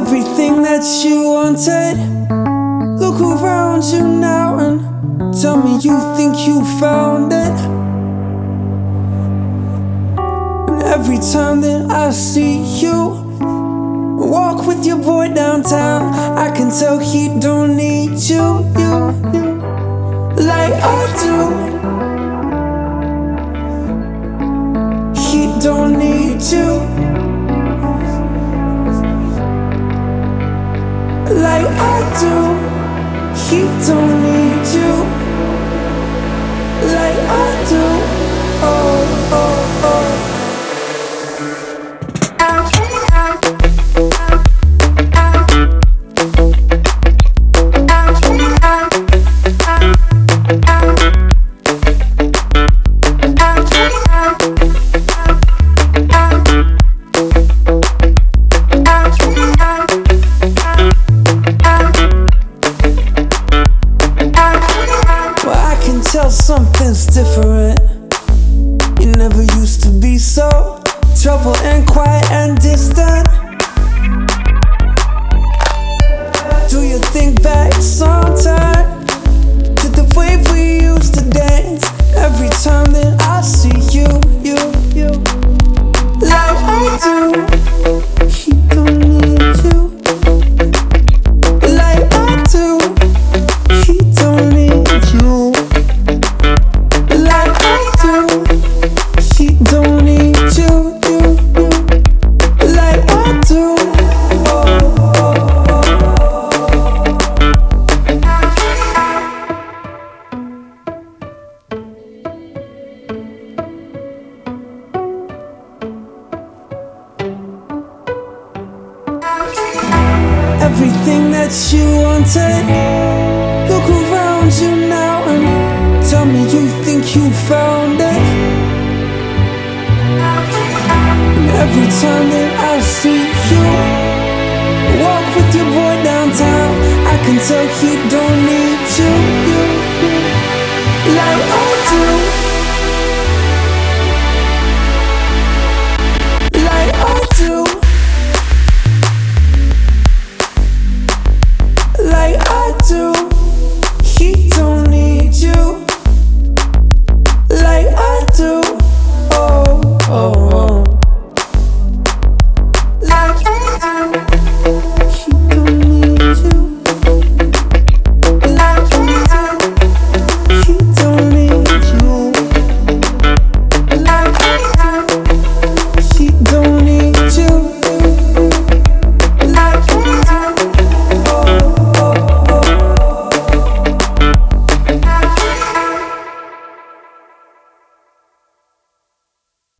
everything that you wanted. Look around you now and tell me you think you found it. And every time that I see you walk with your boy downtown, I can tell he don't need you, you, you like I do. He don't need you. Do. He don't need you tell something's different. You never used to be so troubled and quiet and distant. Do you think back sometime to the way we used to dance? Every time that I Everything that you wanted. Look around you now and tell me you think you found it. And every time